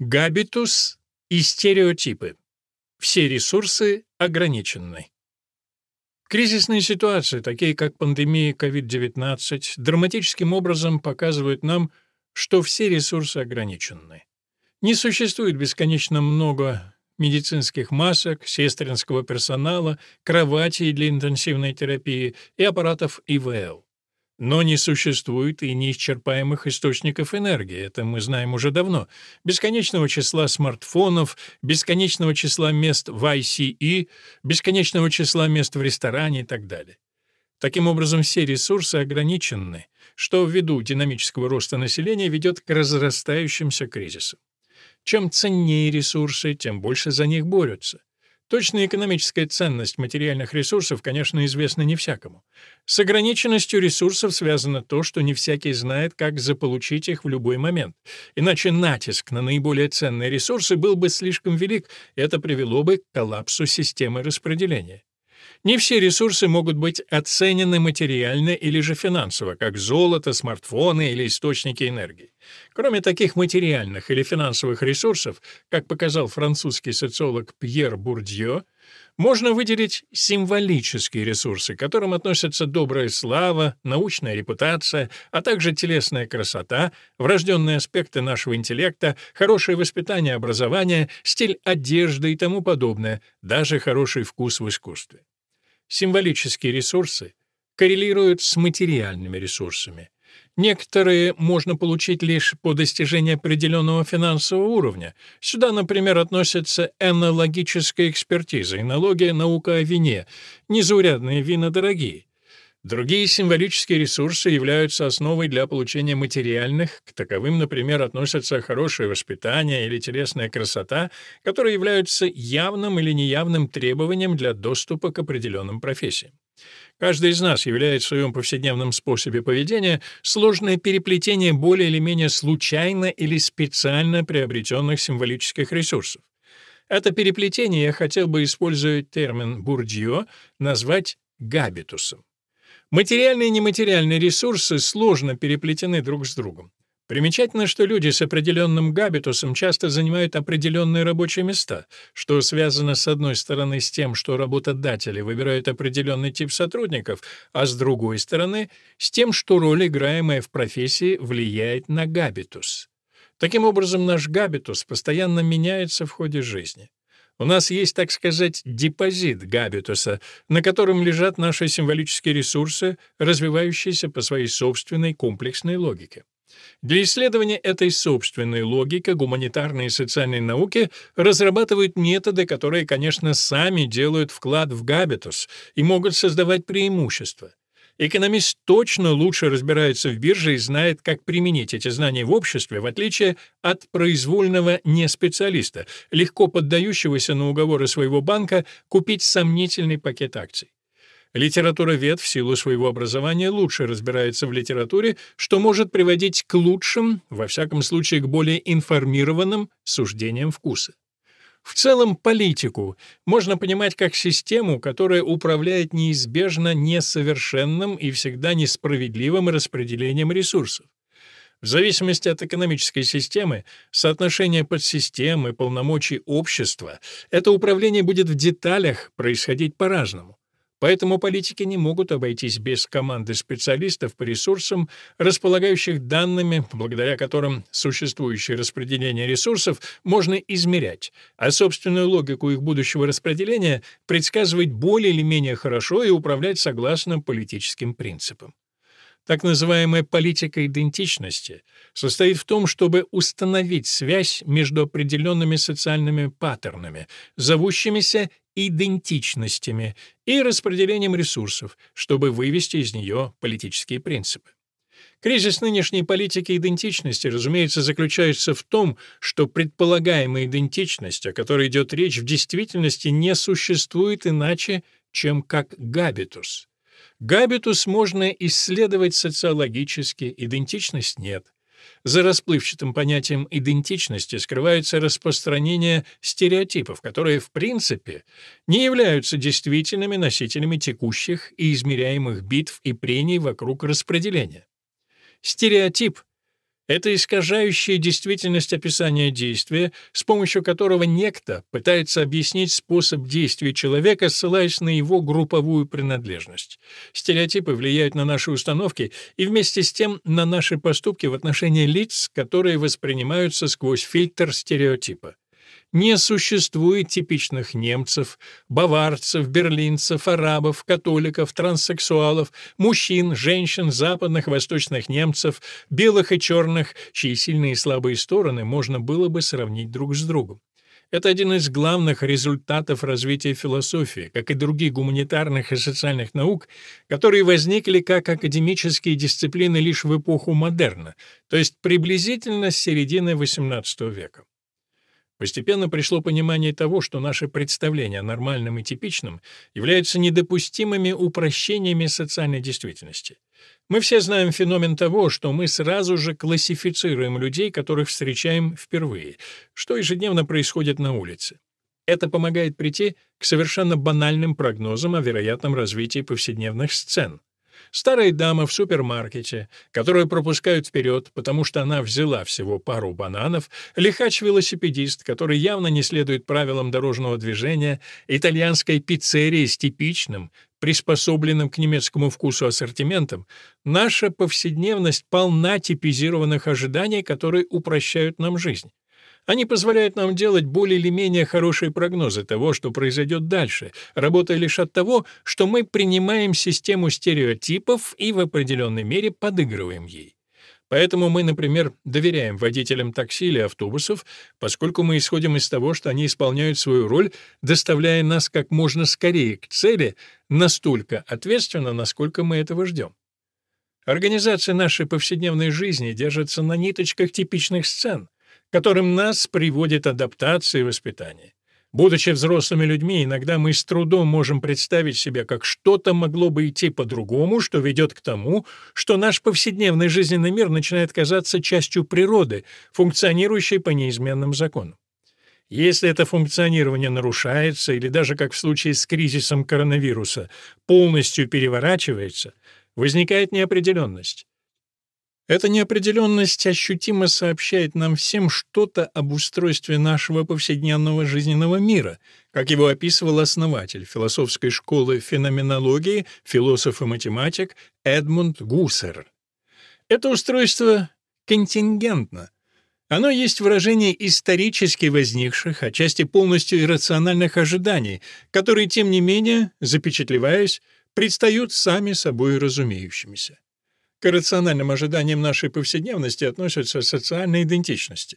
Габитус и стереотипы. Все ресурсы ограничены. Кризисные ситуации, такие как пандемия COVID-19, драматическим образом показывают нам, что все ресурсы ограничены. Не существует бесконечно много медицинских масок, сестринского персонала, кроватей для интенсивной терапии и аппаратов ИВЛ. Но не существует и неисчерпаемых источников энергии, это мы знаем уже давно. Бесконечного числа смартфонов, бесконечного числа мест в ICE, бесконечного числа мест в ресторане и так далее. Таким образом, все ресурсы ограничены, что ввиду динамического роста населения ведет к разрастающимся кризисам. Чем ценнее ресурсы, тем больше за них борются. Точная экономическая ценность материальных ресурсов, конечно, известна не всякому. С ограниченностью ресурсов связано то, что не всякий знает, как заполучить их в любой момент. Иначе натиск на наиболее ценные ресурсы был бы слишком велик, это привело бы к коллапсу системы распределения. Не все ресурсы могут быть оценены материально или же финансово, как золото, смартфоны или источники энергии. Кроме таких материальных или финансовых ресурсов, как показал французский социолог Пьер Бурдье, можно выделить символические ресурсы, к которым относятся добрая слава, научная репутация, а также телесная красота, врожденные аспекты нашего интеллекта, хорошее воспитание, образование, стиль одежды и тому подобное, даже хороший вкус в искусстве. Символические ресурсы коррелируют с материальными ресурсами. Некоторые можно получить лишь по достижении определенного финансового уровня. Сюда, например, относятся энологическая экспертиза, энология, наука о вине. Незаурядные вина дорогие. Другие символические ресурсы являются основой для получения материальных, к таковым, например, относятся хорошее воспитание или телесная красота, которые являются явным или неявным требованием для доступа к определенным профессиям. Каждый из нас являет в своем повседневном способе поведения сложное переплетение более или менее случайно или специально приобретенных символических ресурсов. Это переплетение я хотел бы, используя термин Бурдье, назвать габитусом. Материальные и нематериальные ресурсы сложно переплетены друг с другом. Примечательно, что люди с определенным габитусом часто занимают определенные рабочие места, что связано с одной стороны с тем, что работодатели выбирают определенный тип сотрудников, а с другой стороны с тем, что роль, играемая в профессии, влияет на габитус. Таким образом, наш габитус постоянно меняется в ходе жизни. У нас есть, так сказать, депозит габитуса, на котором лежат наши символические ресурсы, развивающиеся по своей собственной комплексной логике. Для исследования этой собственной логики гуманитарные и социальные науки разрабатывают методы, которые, конечно, сами делают вклад в габитус и могут создавать преимущества. Экономист точно лучше разбирается в бирже и знает, как применить эти знания в обществе, в отличие от произвольного неспециалиста, легко поддающегося на уговоры своего банка купить сомнительный пакет акций. Литературовед в силу своего образования лучше разбирается в литературе, что может приводить к лучшим, во всяком случае к более информированным суждениям вкуса. В целом политику можно понимать как систему, которая управляет неизбежно несовершенным и всегда несправедливым распределением ресурсов. В зависимости от экономической системы, соотношения подсистем и полномочий общества, это управление будет в деталях происходить по-разному. Поэтому политики не могут обойтись без команды специалистов по ресурсам, располагающих данными, благодаря которым существующее распределение ресурсов можно измерять, а собственную логику их будущего распределения предсказывать более или менее хорошо и управлять согласно политическим принципам. Так называемая политика идентичности состоит в том, чтобы установить связь между определенными социальными паттернами, зовущимися идентичностями, и распределением ресурсов, чтобы вывести из нее политические принципы. Кризис нынешней политики идентичности, разумеется, заключается в том, что предполагаемая идентичность, о которой идет речь, в действительности не существует иначе, чем как габитус. Габитус можно исследовать социологически, идентичность нет. За расплывчатым понятием идентичности скрывается распространение стереотипов, которые, в принципе, не являются действительными носителями текущих и измеряемых битв и прений вокруг распределения. Стереотип Это искажающее действительность описания действия, с помощью которого некто пытается объяснить способ действия человека, ссылаясь на его групповую принадлежность. Стереотипы влияют на наши установки и вместе с тем на наши поступки в отношении лиц, которые воспринимаются сквозь фильтр стереотипа. Не существует типичных немцев, баварцев, берлинцев, арабов, католиков, транссексуалов, мужчин, женщин, западных, восточных немцев, белых и черных, чьи сильные и слабые стороны можно было бы сравнить друг с другом. Это один из главных результатов развития философии, как и других гуманитарных и социальных наук, которые возникли как академические дисциплины лишь в эпоху модерна, то есть приблизительно с середины XVIII века. Постепенно пришло понимание того, что наши представления о нормальном и типичном являются недопустимыми упрощениями социальной действительности. Мы все знаем феномен того, что мы сразу же классифицируем людей, которых встречаем впервые, что ежедневно происходит на улице. Это помогает прийти к совершенно банальным прогнозам о вероятном развитии повседневных сцен. Старая дама в супермаркете, которую пропускают вперед, потому что она взяла всего пару бананов, лихач-велосипедист, который явно не следует правилам дорожного движения, итальянская пиццерия с типичным, приспособленным к немецкому вкусу ассортиментом, наша повседневность полна типизированных ожиданий, которые упрощают нам жизнь. Они позволяют нам делать более или менее хорошие прогнозы того, что произойдет дальше, работая лишь от того, что мы принимаем систему стереотипов и в определенной мере подыгрываем ей. Поэтому мы, например, доверяем водителям такси или автобусов, поскольку мы исходим из того, что они исполняют свою роль, доставляя нас как можно скорее к цели, настолько ответственно, насколько мы этого ждем. Организация нашей повседневной жизни держится на ниточках типичных сцен — которым нас приводит адаптация и воспитание. Будучи взрослыми людьми, иногда мы с трудом можем представить себе, как что-то могло бы идти по-другому, что ведет к тому, что наш повседневный жизненный мир начинает казаться частью природы, функционирующей по неизменным законам. Если это функционирование нарушается или даже, как в случае с кризисом коронавируса, полностью переворачивается, возникает неопределенность. Эта неопределенность ощутимо сообщает нам всем что-то об устройстве нашего повседневного жизненного мира, как его описывал основатель философской школы феноменологии, философ и математик Эдмунд Гуссер. Это устройство контингентно. Оно есть выражение исторически возникших, отчасти полностью иррациональных ожиданий, которые, тем не менее, запечатлеваясь, предстают сами собой разумеющимися. К рациональным ожиданиям нашей повседневности относятся социальные идентичности.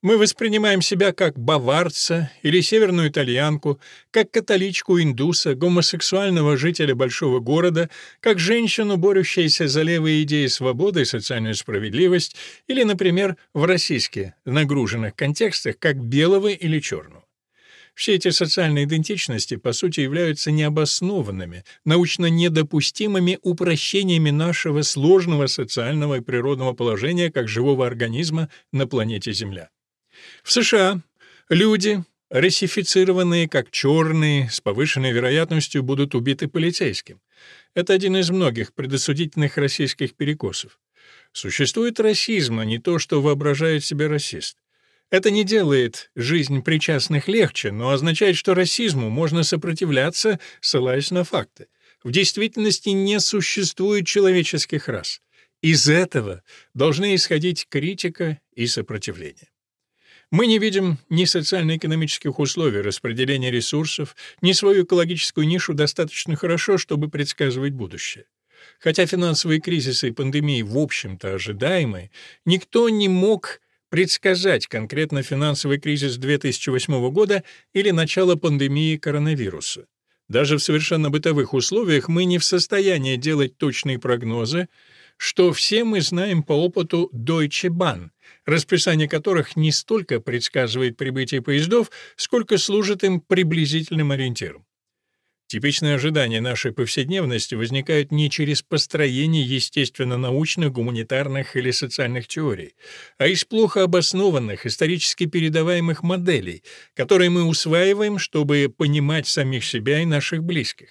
Мы воспринимаем себя как баварца или северную итальянку, как католичку-индуса, гомосексуального жителя большого города, как женщину, борющуюся за левые идеи свободы и социальную справедливость, или, например, в российских нагруженных контекстах, как белого или черного. Все эти социальные идентичности, по сути, являются необоснованными, научно недопустимыми упрощениями нашего сложного социального и природного положения как живого организма на планете Земля. В США люди, расифицированные как черные, с повышенной вероятностью будут убиты полицейским. Это один из многих предосудительных российских перекосов. Существует расизм, а не то, что воображает себе расист. Это не делает жизнь причастных легче, но означает, что расизму можно сопротивляться, ссылаясь на факты. В действительности не существует человеческих рас. Из этого должны исходить критика и сопротивление. Мы не видим ни социально-экономических условий распределения ресурсов, ни свою экологическую нишу достаточно хорошо, чтобы предсказывать будущее. Хотя финансовые кризисы и пандемии в общем-то ожидаемы, никто не мог предсказать конкретно финансовый кризис 2008 года или начало пандемии коронавируса. Даже в совершенно бытовых условиях мы не в состоянии делать точные прогнозы, что все мы знаем по опыту Deutsche Bahn, расписание которых не столько предсказывает прибытие поездов, сколько служит им приблизительным ориентиром. Типичные ожидания нашей повседневности возникают не через построение естественно-научных, гуманитарных или социальных теорий, а из плохо обоснованных, исторически передаваемых моделей, которые мы усваиваем, чтобы понимать самих себя и наших близких.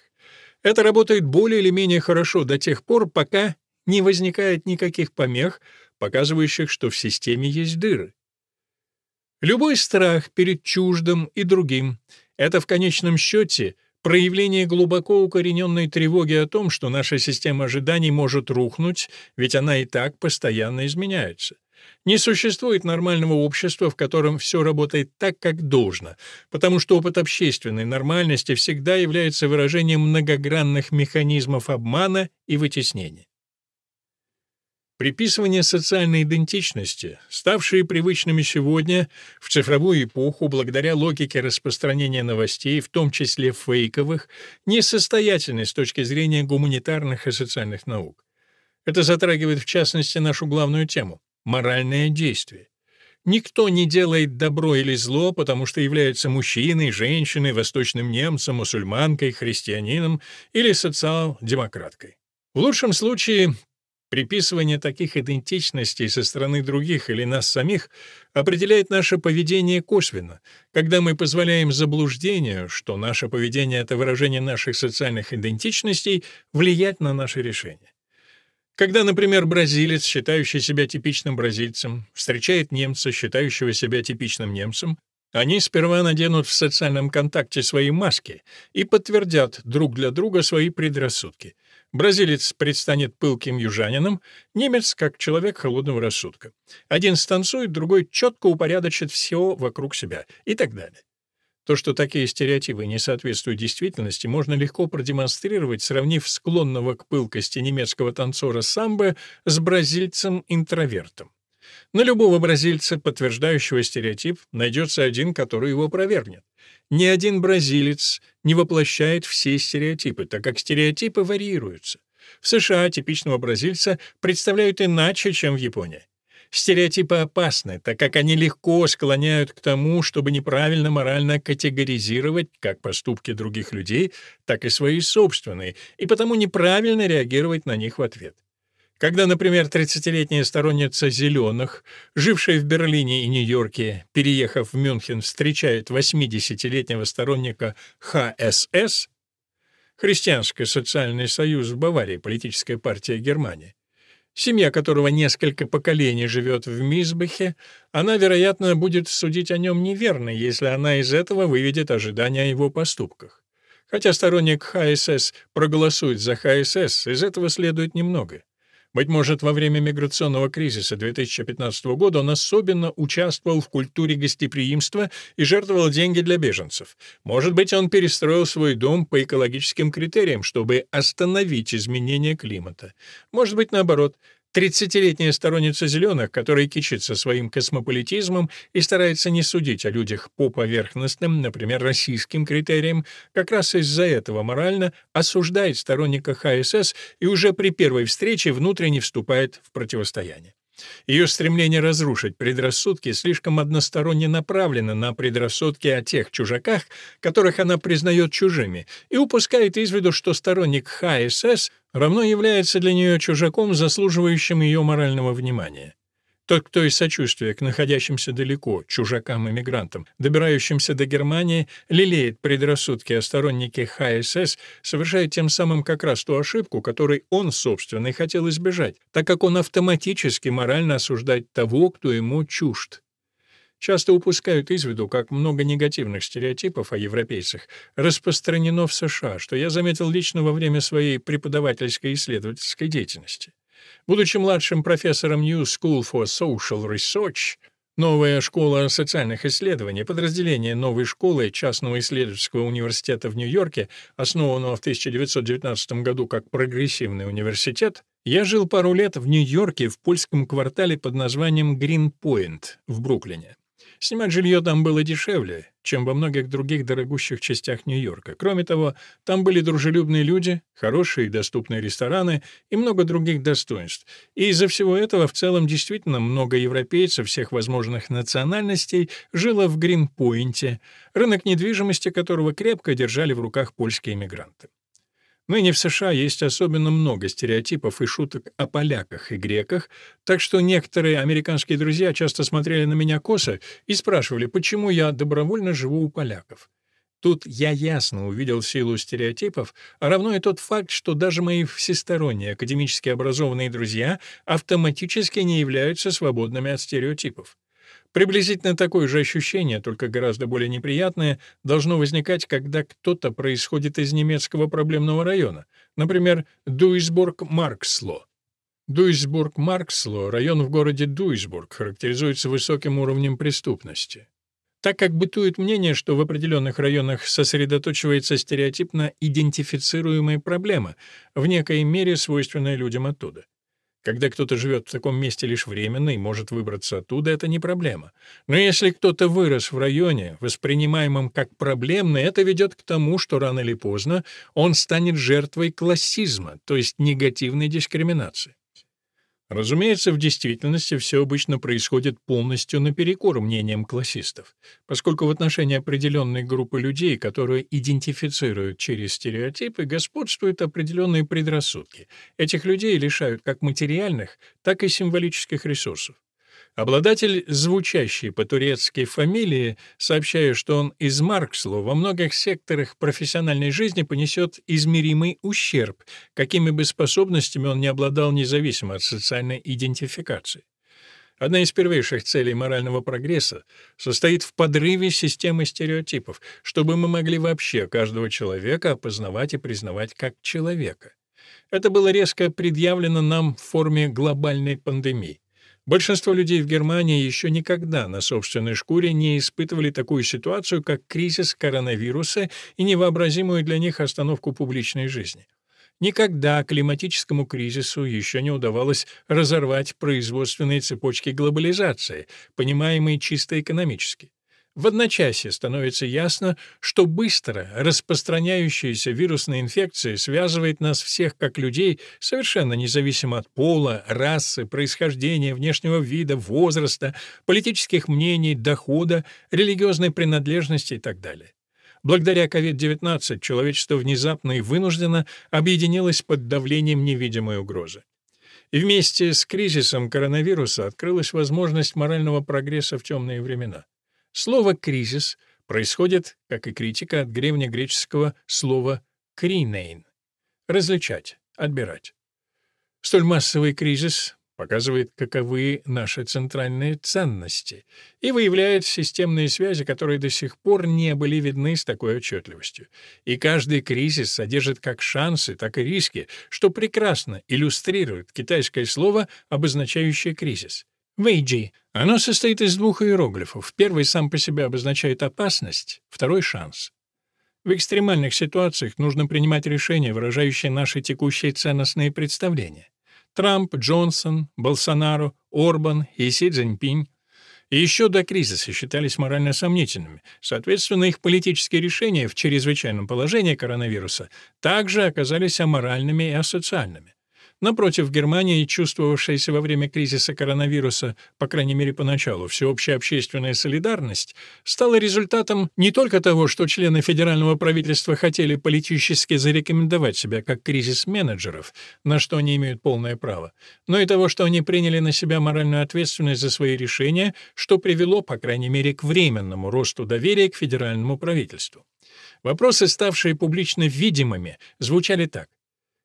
Это работает более или менее хорошо до тех пор, пока не возникает никаких помех, показывающих, что в системе есть дыры. Любой страх перед чуждым и другим — это в конечном счете проявление глубоко укорененной тревоги о том, что наша система ожиданий может рухнуть, ведь она и так постоянно изменяется. Не существует нормального общества, в котором все работает так, как должно, потому что опыт общественной нормальности всегда является выражением многогранных механизмов обмана и вытеснения. Приписывание социальной идентичности, ставшие привычными сегодня, в цифровую эпоху, благодаря логике распространения новостей, в том числе фейковых, несостоятельны с точки зрения гуманитарных и социальных наук. Это затрагивает, в частности, нашу главную тему — моральное действие. Никто не делает добро или зло, потому что является мужчиной, женщиной, восточным немцем, мусульманкой, христианином или социал-демократкой. В лучшем случае Приписывание таких идентичностей со стороны других или нас самих определяет наше поведение косвенно, когда мы позволяем заблуждению, что наше поведение — это выражение наших социальных идентичностей, влиять на наши решения. Когда, например, бразилец, считающий себя типичным бразильцем, встречает немца, считающего себя типичным немцем, они сперва наденут в социальном контакте свои маски и подтвердят друг для друга свои предрассудки — Бразилец предстанет пылким южанином, немец — как человек холодного рассудка. Один станцует, другой четко упорядочит все вокруг себя и так далее. То, что такие стереотипы не соответствуют действительности, можно легко продемонстрировать, сравнив склонного к пылкости немецкого танцора самбо с бразильцем-интровертом. На любого бразильца, подтверждающего стереотип, найдется один, который его опровергнет. Ни один бразилец не воплощает все стереотипы, так как стереотипы варьируются. В США типичного бразильца представляют иначе, чем в Японии. Стереотипы опасны, так как они легко склоняют к тому, чтобы неправильно морально категоризировать как поступки других людей, так и свои собственные, и потому неправильно реагировать на них в ответ. Когда, например, 30-летняя сторонница «зеленых», жившая в Берлине и Нью-Йорке, переехав в Мюнхен, встречает 80-летнего сторонника ХСС, Христианский социальный союз в Баварии, политическая партия Германии, семья которого несколько поколений живет в Мисбахе, она, вероятно, будет судить о нем неверно, если она из этого выведет ожидания о его поступках. Хотя сторонник ХСС проголосует за ХСС, из этого следует немного. Быть может, во время миграционного кризиса 2015 года он особенно участвовал в культуре гостеприимства и жертвовал деньги для беженцев. Может быть, он перестроил свой дом по экологическим критериям, чтобы остановить изменение климата. Может быть, наоборот, Тридцатилетняя сторонница «зеленых», которая кичится своим космополитизмом и старается не судить о людях по поверхностным, например, российским критериям, как раз из-за этого морально осуждает сторонника ХСС и уже при первой встрече внутренне вступает в противостояние. Ее стремление разрушить предрассудки слишком односторонне направлено на предрассудки о тех чужаках, которых она признает чужими, и упускает из виду, что сторонник ХСС равно является для нее чужаком, заслуживающим ее морального внимания. Тот, кто из сочувствия к находящимся далеко, чужакам-иммигрантам, добирающимся до Германии, лелеет предрассудки о стороннике ХСС, совершает тем самым как раз ту ошибку, которой он, собственно, и хотел избежать, так как он автоматически морально осуждает того, кто ему чужд. Часто упускают из виду, как много негативных стереотипов о европейцах распространено в США, что я заметил лично во время своей преподавательской и исследовательской деятельности. Будучи младшим профессором New School for Social Research, Новая школа социальных исследований, подразделение новой школы частного исследовательского университета в Нью-Йорке, основанного в 1919 году как прогрессивный университет, я жил пару лет в Нью-Йорке в польском квартале под названием Гринпойнт в Бруклине. Снимать жилье там было дешевле, чем во многих других дорогущих частях Нью-Йорка. Кроме того, там были дружелюбные люди, хорошие и доступные рестораны и много других достоинств. И из-за всего этого в целом действительно много европейцев всех возможных национальностей жило в Гринпойнте, рынок недвижимости которого крепко держали в руках польские иммигранты. Ныне в США есть особенно много стереотипов и шуток о поляках и греках, так что некоторые американские друзья часто смотрели на меня косо и спрашивали, почему я добровольно живу у поляков. Тут я ясно увидел силу стереотипов, а равно и тот факт, что даже мои всесторонние академически образованные друзья автоматически не являются свободными от стереотипов. Приблизительно такое же ощущение, только гораздо более неприятное, должно возникать, когда кто-то происходит из немецкого проблемного района, например, Дуйсбург-Марксло. Дуйсбург-Марксло, район в городе Дуйсбург, характеризуется высоким уровнем преступности. Так как бытует мнение, что в определенных районах сосредоточивается стереотипно идентифицируемая проблема, в некой мере свойственная людям оттуда. Когда кто-то живет в таком месте лишь временно и может выбраться оттуда, это не проблема. Но если кто-то вырос в районе, воспринимаемом как проблемный, это ведет к тому, что рано или поздно он станет жертвой классизма, то есть негативной дискриминации. Разумеется, в действительности все обычно происходит полностью наперекор мнениям классистов, поскольку в отношении определенной группы людей, которые идентифицируют через стереотипы, господствуют определенные предрассудки. Этих людей лишают как материальных, так и символических ресурсов. Обладатель звучащей по-турецки фамилии, сообщая, что он из Марксло, во многих секторах профессиональной жизни понесет измеримый ущерб, какими бы способностями он не обладал независимо от социальной идентификации. Одна из первейших целей морального прогресса состоит в подрыве системы стереотипов, чтобы мы могли вообще каждого человека опознавать и признавать как человека. Это было резко предъявлено нам в форме глобальной пандемии. Большинство людей в Германии еще никогда на собственной шкуре не испытывали такую ситуацию, как кризис коронавируса и невообразимую для них остановку публичной жизни. Никогда климатическому кризису еще не удавалось разорвать производственные цепочки глобализации, понимаемые чисто экономически. В одночасье становится ясно, что быстро распространяющаяся вирусная инфекция связывает нас всех как людей, совершенно независимо от пола, расы, происхождения, внешнего вида, возраста, политических мнений, дохода, религиозной принадлежности и так далее. Благодаря COVID-19 человечество внезапно и вынужденно объединилось под давлением невидимой угрозы. И вместе с кризисом коронавируса открылась возможность морального прогресса в темные времена. Слово «кризис» происходит, как и критика, от древнегреческого слова «кринейн» — различать, отбирать. Столь массовый кризис показывает, каковы наши центральные ценности, и выявляет системные связи, которые до сих пор не были видны с такой отчетливостью. И каждый кризис содержит как шансы, так и риски, что прекрасно иллюстрирует китайское слово, обозначающее кризис — Вейджи. Оно состоит из двух иероглифов. Первый сам по себе обозначает опасность, второй — шанс. В экстремальных ситуациях нужно принимать решения, выражающие наши текущие ценностные представления. Трамп, Джонсон, Болсонaro, Орбан и Си Цзиньпинь еще до кризиса считались морально сомнительными. Соответственно, их политические решения в чрезвычайном положении коронавируса также оказались аморальными и асоциальными. Напротив, Германия, чувствовавшаяся во время кризиса коронавируса, по крайней мере поначалу, всеобщая общественная солидарность, стала результатом не только того, что члены федерального правительства хотели политически зарекомендовать себя как кризис-менеджеров, на что они имеют полное право, но и того, что они приняли на себя моральную ответственность за свои решения, что привело, по крайней мере, к временному росту доверия к федеральному правительству. Вопросы, ставшие публично видимыми, звучали так.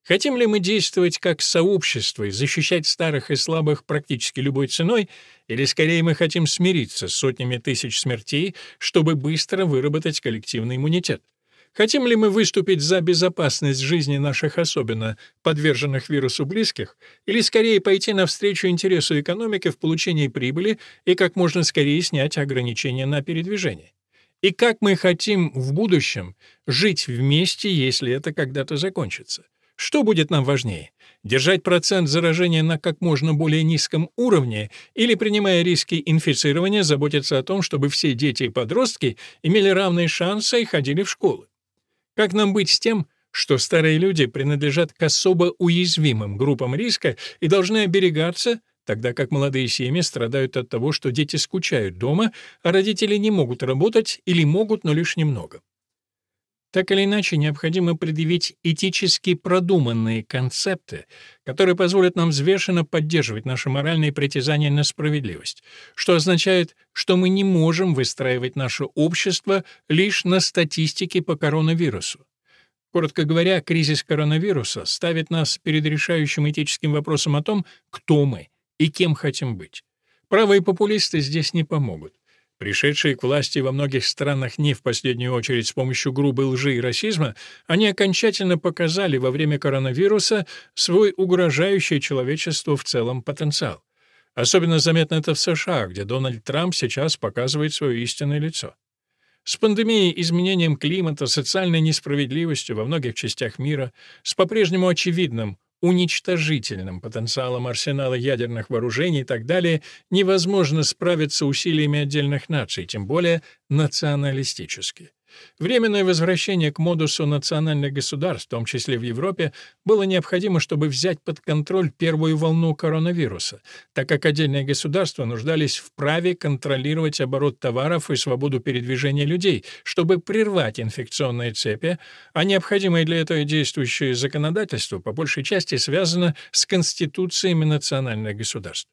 Хотим ли мы действовать как сообщество и защищать старых и слабых практически любой ценой, или скорее мы хотим смириться с сотнями тысяч смертей, чтобы быстро выработать коллективный иммунитет? Хотим ли мы выступить за безопасность жизни наших особенно подверженных вирусу близких, или скорее пойти навстречу интересу экономики в получении прибыли и как можно скорее снять ограничения на передвижение? И как мы хотим в будущем жить вместе, если это когда-то закончится? Что будет нам важнее? Держать процент заражения на как можно более низком уровне или, принимая риски инфицирования, заботиться о том, чтобы все дети и подростки имели равные шансы и ходили в школы? Как нам быть с тем, что старые люди принадлежат к особо уязвимым группам риска и должны оберегаться, тогда как молодые семьи страдают от того, что дети скучают дома, а родители не могут работать или могут, но лишь немного? Так или иначе, необходимо предъявить этически продуманные концепты, которые позволят нам взвешенно поддерживать наши моральные притязания на справедливость, что означает, что мы не можем выстраивать наше общество лишь на статистике по коронавирусу. Коротко говоря, кризис коронавируса ставит нас перед решающим этическим вопросом о том, кто мы и кем хотим быть. Правые популисты здесь не помогут. Пришедшие к власти во многих странах не в последнюю очередь с помощью грубой лжи и расизма, они окончательно показали во время коронавируса свой угрожающий человечеству в целом потенциал. Особенно заметно это в США, где Дональд Трамп сейчас показывает свое истинное лицо. С пандемией, изменением климата, социальной несправедливостью во многих частях мира, с по-прежнему очевидным уничтожительным потенциалом арсенала ядерных вооружений и так далее, невозможно справиться усилиями отдельных наций, тем более националистически. Временное возвращение к модусу национальных государств, в том числе в Европе, было необходимо, чтобы взять под контроль первую волну коронавируса, так как отдельные государства нуждались в праве контролировать оборот товаров и свободу передвижения людей, чтобы прервать инфекционные цепи, а необходимое для этого действующее законодательство по большей части связано с конституциями национальных государств.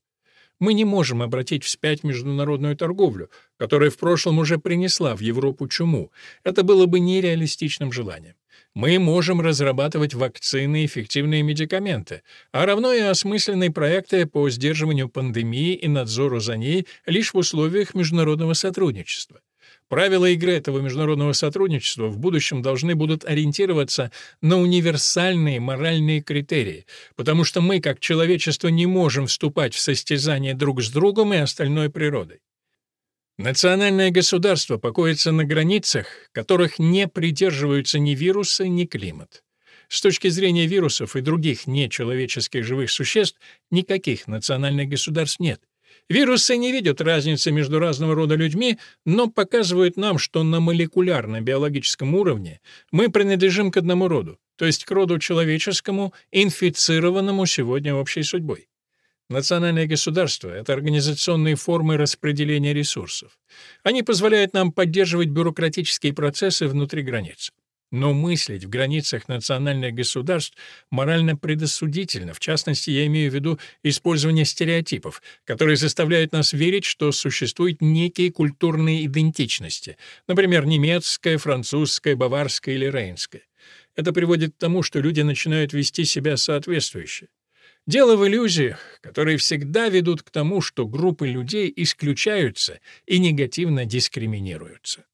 Мы не можем обратить вспять международную торговлю, которая в прошлом уже принесла в Европу чуму. Это было бы нереалистичным желанием. Мы можем разрабатывать вакцины и эффективные медикаменты, а равно и осмысленные проекты по сдерживанию пандемии и надзору за ней лишь в условиях международного сотрудничества. Правила игры этого международного сотрудничества в будущем должны будут ориентироваться на универсальные моральные критерии, потому что мы, как человечество, не можем вступать в состязание друг с другом и остальной природой. Национальное государство покоится на границах, которых не придерживаются ни вирусы, ни климат. С точки зрения вирусов и других нечеловеческих живых существ никаких национальных государств нет. Вирусы не видят разницы между разного рода людьми, но показывают нам, что на молекулярно-биологическом уровне мы принадлежим к одному роду, то есть к роду человеческому, инфицированному сегодня общей судьбой. Национальные государства — это организационные формы распределения ресурсов. Они позволяют нам поддерживать бюрократические процессы внутри границ. Но мыслить в границах национальных государств морально предосудительно, в частности, я имею в виду использование стереотипов, которые заставляют нас верить, что существуют некие культурные идентичности, например, немецкая, французская, баварская или рейнская. Это приводит к тому, что люди начинают вести себя соответствующе. Дело в иллюзиях, которые всегда ведут к тому, что группы людей исключаются и негативно дискриминируются.